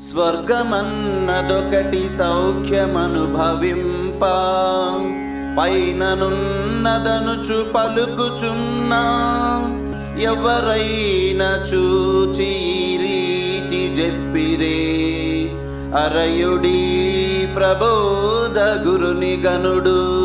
స్వర్గమన్నదొకటి సౌఖ్యమనుభవింప. పైననున్నదనుచు పలుకుచున్నా. ఎవరైనా చూచి రీతి చెప్పిరే. అరయుడి ప్రబోధ గురుని గనుడు.